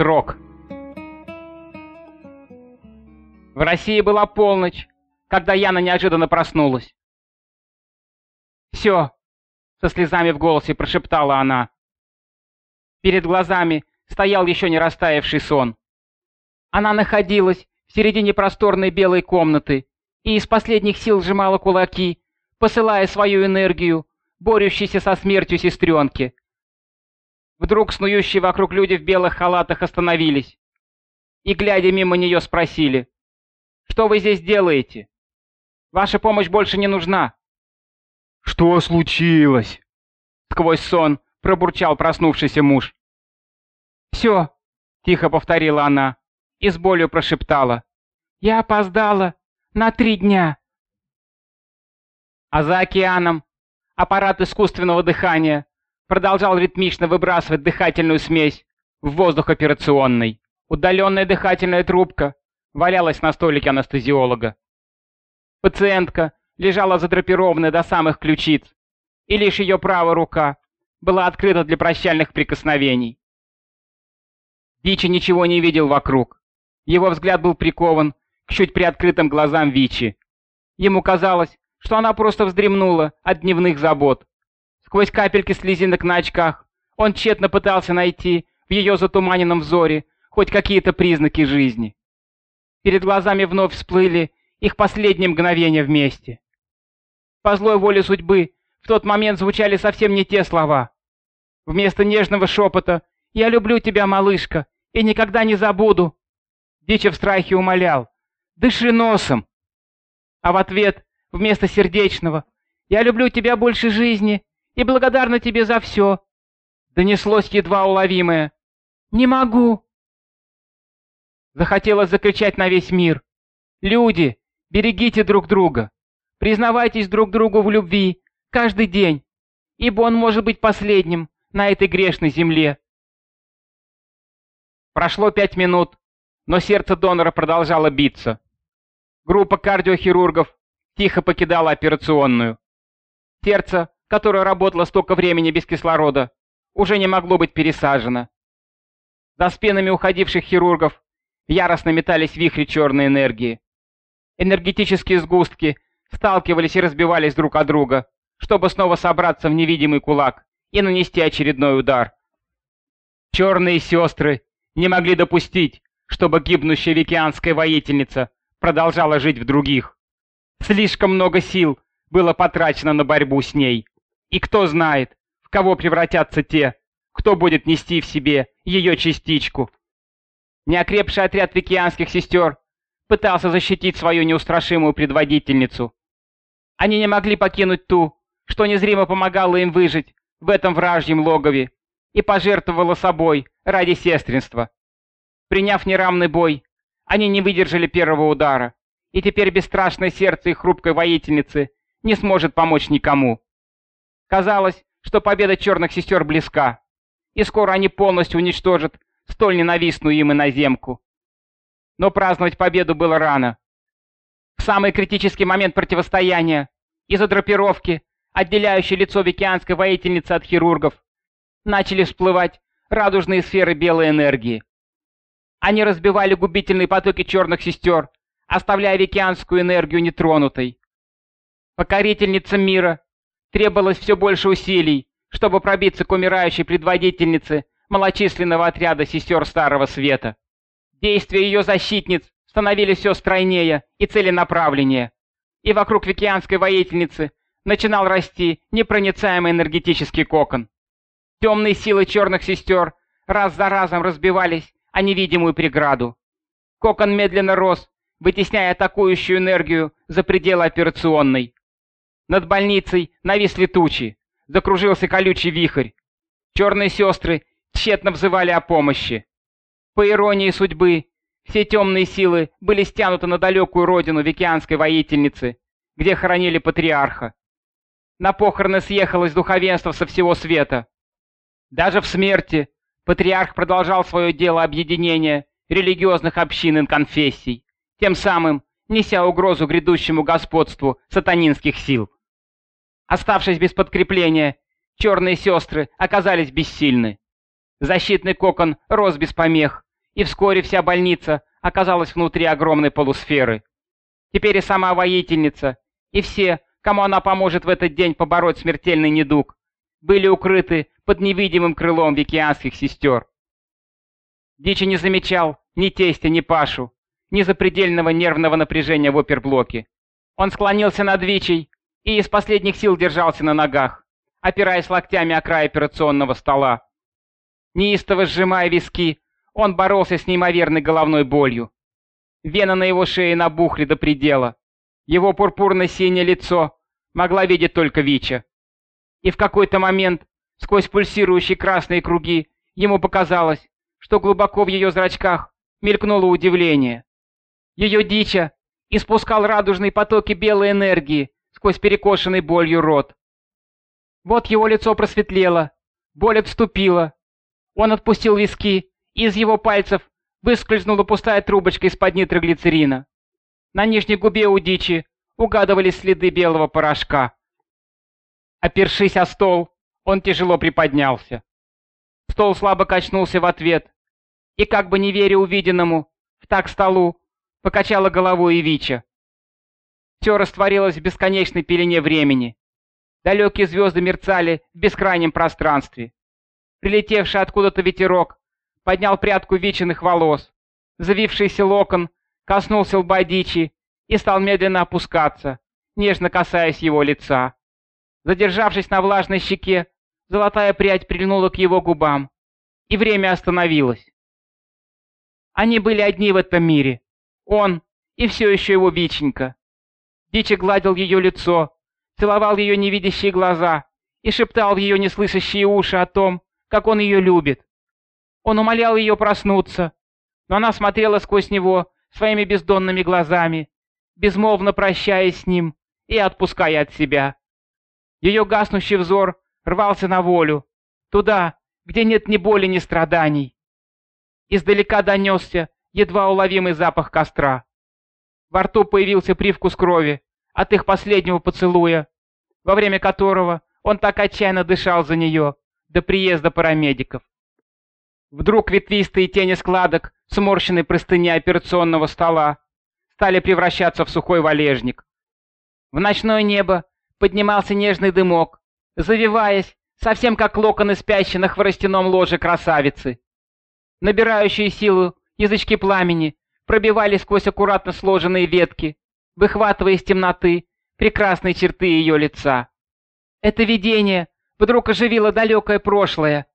Срок. В России была полночь, когда Яна неожиданно проснулась. «Все!» — со слезами в голосе прошептала она. Перед глазами стоял еще не растаявший сон. Она находилась в середине просторной белой комнаты и из последних сил сжимала кулаки, посылая свою энергию, борющейся со смертью сестренки. Вдруг снующие вокруг люди в белых халатах остановились и, глядя мимо нее, спросили, «Что вы здесь делаете? Ваша помощь больше не нужна». «Что случилось?» Сквозь сон пробурчал проснувшийся муж. «Все», — тихо повторила она и с болью прошептала. «Я опоздала на три дня». А за океаном аппарат искусственного дыхания продолжал ритмично выбрасывать дыхательную смесь в воздух операционной. Удаленная дыхательная трубка валялась на столике анестезиолога. Пациентка лежала задрапированная до самых ключиц, и лишь ее правая рука была открыта для прощальных прикосновений. Вичи ничего не видел вокруг. Его взгляд был прикован к чуть приоткрытым глазам Вичи. Ему казалось, что она просто вздремнула от дневных забот. Сквозь капельки слезинок на очках он тщетно пытался найти в ее затуманенном взоре хоть какие-то признаки жизни. Перед глазами вновь всплыли их последние мгновения вместе. По злой воле судьбы в тот момент звучали совсем не те слова. Вместо нежного шепота «Я люблю тебя, малышка, и никогда не забуду!» Дича в страхе умолял «Дыши носом!» А в ответ, вместо сердечного «Я люблю тебя больше жизни и благодарна тебе за все!» Донеслось едва уловимое «Не могу!» Захотелось закричать на весь мир «Люди, берегите друг друга! Признавайтесь друг другу в любви каждый день, ибо он может быть последним на этой грешной земле!» Прошло пять минут, но сердце донора продолжало биться. Группа кардиохирургов тихо покидала операционную. Сердце, которое работало столько времени без кислорода, уже не могло быть пересажено. За спинами уходивших хирургов яростно метались вихри черной энергии. Энергетические сгустки сталкивались и разбивались друг от друга, чтобы снова собраться в невидимый кулак и нанести очередной удар. Черные сестры не могли допустить, чтобы гибнущая викианская воительница продолжала жить в других. Слишком много сил было потрачено на борьбу с ней. И кто знает, в кого превратятся те, кто будет нести в себе ее частичку. Неокрепший отряд викианских сестер пытался защитить свою неустрашимую предводительницу. Они не могли покинуть ту, что незримо помогала им выжить в этом вражьем логове и пожертвовала собой ради сестринства. Приняв неравный бой, они не выдержали первого удара, и теперь бесстрашное сердце их хрупкой воительницы не сможет помочь никому. Казалось, что победа черных сестер близка, и скоро они полностью уничтожат столь ненавистную им иноземку. Но праздновать победу было рано. В самый критический момент противостояния, из-за драпировки, отделяющей лицо викианской воительницы от хирургов, начали всплывать радужные сферы белой энергии. Они разбивали губительные потоки черных сестер, оставляя викианскую энергию нетронутой. Покорительницам мира требовалось все больше усилий, чтобы пробиться к умирающей предводительнице малочисленного отряда сестер Старого Света. Действия ее защитниц становились все стройнее и целенаправленнее, и вокруг викианской воительницы начинал расти непроницаемый энергетический кокон. Темные силы черных сестер раз за разом разбивались о невидимую преграду. Кокон медленно рос, вытесняя атакующую энергию за пределы операционной. Над больницей нависли тучи, закружился колючий вихрь. Черные сестры тщетно взывали о помощи. По иронии судьбы, все темные силы были стянуты на далекую родину викианской воительницы, где хоронили патриарха. На похороны съехалось духовенство со всего света. Даже в смерти патриарх продолжал свое дело объединения религиозных общин и конфессий, тем самым неся угрозу грядущему господству сатанинских сил. Оставшись без подкрепления, черные сестры оказались бессильны. Защитный кокон рос без помех, и вскоре вся больница оказалась внутри огромной полусферы. Теперь и сама воительница, и все, кому она поможет в этот день побороть смертельный недуг, были укрыты под невидимым крылом викианских сестер. Дичи не замечал ни тестя, ни Пашу, ни запредельного нервного напряжения в оперблоке. Он склонился над Вичей и из последних сил держался на ногах, опираясь локтями о край операционного стола. Неистово сжимая виски, он боролся с неимоверной головной болью. Вены на его шее набухли до предела. Его пурпурно-синее лицо могла видеть только Вича. И в какой-то момент, сквозь пульсирующие красные круги, ему показалось, что глубоко в ее зрачках мелькнуло удивление. Ее дича испускал радужные потоки белой энергии сквозь перекошенный болью рот. Вот его лицо просветлело, боль отступила. Он отпустил виски, и из его пальцев выскользнула пустая трубочка из-под нитроглицерина. На нижней губе у дичи угадывались следы белого порошка. Опершись о стол, он тяжело приподнялся. Стол слабо качнулся в ответ, и, как бы не веря увиденному, в так столу покачала головой и Вича. Все растворилось в бесконечной пелене времени. Далекие звезды мерцали в бескрайнем пространстве. Прилетевший откуда-то ветерок поднял прядку Вичиных волос. Завившийся локон коснулся лба Дичи и стал медленно опускаться, нежно касаясь его лица. Задержавшись на влажной щеке, Золотая прядь прильнула к его губам, и время остановилось. Они были одни в этом мире. Он и все еще его Виченька. Дичи гладил ее лицо, целовал ее невидящие глаза и шептал в ее неслышащие уши о том, как он ее любит. Он умолял ее проснуться, но она смотрела сквозь него своими бездонными глазами, безмолвно прощаясь с ним и отпуская от себя. Ее гаснущий взор рвался на волю, туда, где нет ни боли, ни страданий. Издалека донесся едва уловимый запах костра. Во рту появился привкус крови от их последнего поцелуя, во время которого он так отчаянно дышал за нее до приезда парамедиков. Вдруг ветвистые тени складок сморщенной простыни операционного стола стали превращаться в сухой валежник. В ночное небо поднимался нежный дымок, завиваясь, совсем как локоны спящей на хворостяном ложе красавицы. Набирающие силу язычки пламени пробивали сквозь аккуратно сложенные ветки, выхватывая из темноты прекрасные черты ее лица. Это видение вдруг оживило далекое прошлое,